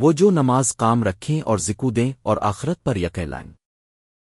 وہ جو نماز کام رکھیں اور ذکو دیں اور آخرت پر یقین لائیں۔